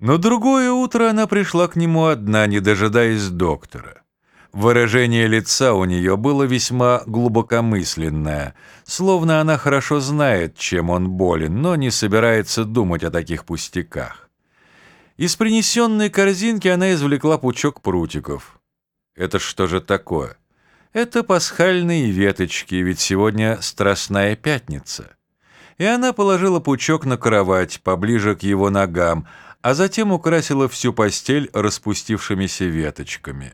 Но другое утро она пришла к нему одна, не дожидаясь доктора. Выражение лица у нее было весьма глубокомысленное, словно она хорошо знает, чем он болен, но не собирается думать о таких пустяках. Из принесенной корзинки она извлекла пучок прутиков. Это что же такое? Это пасхальные веточки, ведь сегодня Страстная Пятница. И она положила пучок на кровать, поближе к его ногам, а затем украсила всю постель распустившимися веточками.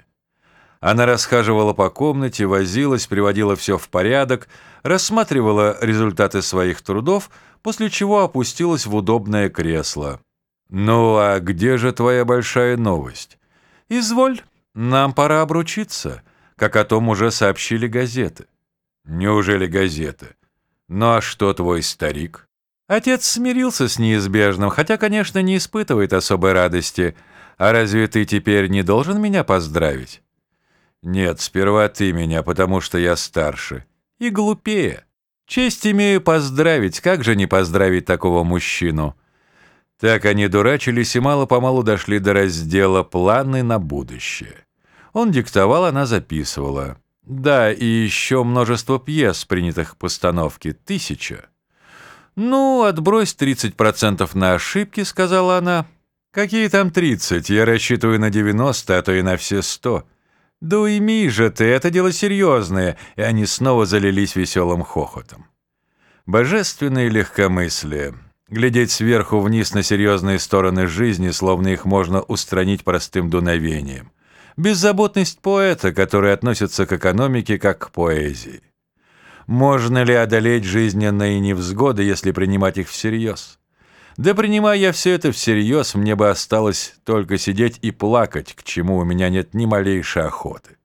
Она расхаживала по комнате, возилась, приводила все в порядок, рассматривала результаты своих трудов, после чего опустилась в удобное кресло. «Ну а где же твоя большая новость?» «Изволь, нам пора обручиться» как о том уже сообщили газеты. Неужели газеты? Ну а что твой старик? Отец смирился с неизбежным, хотя, конечно, не испытывает особой радости. А разве ты теперь не должен меня поздравить? Нет, сперва ты меня, потому что я старше. И глупее. Честь имею поздравить, как же не поздравить такого мужчину? Так они дурачились и мало-помалу дошли до раздела «Планы на будущее». Он диктовал, она записывала. Да, и еще множество пьес, принятых к постановке, тысяча. «Ну, отбрось 30% на ошибки», — сказала она. «Какие там 30? Я рассчитываю на 90, а то и на все 100». «Да уйми же ты, это дело серьезное», и они снова залились веселым хохотом. Божественное легкомыслие. Глядеть сверху вниз на серьезные стороны жизни, словно их можно устранить простым дуновением беззаботность поэта, который относится к экономике как к поэзии. Можно ли одолеть жизненные невзгоды, если принимать их всерьез? Да принимая я все это всерьез, мне бы осталось только сидеть и плакать, к чему у меня нет ни малейшей охоты.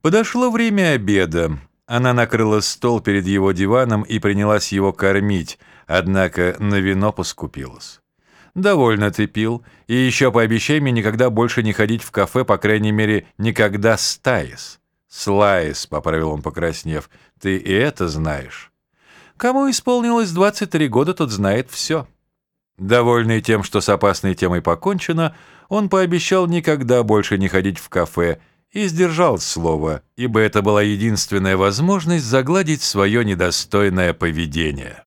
Подошло время обеда. Она накрыла стол перед его диваном и принялась его кормить, однако на вино поскупилась. «Довольно ты пил. И еще пообещай мне никогда больше не ходить в кафе, по крайней мере, никогда стаис». «Слаис», — поправил он, покраснев, — «ты и это знаешь». «Кому исполнилось 23 года, тот знает все». Довольный тем, что с опасной темой покончено, он пообещал никогда больше не ходить в кафе и сдержал слово, ибо это была единственная возможность загладить свое недостойное поведение.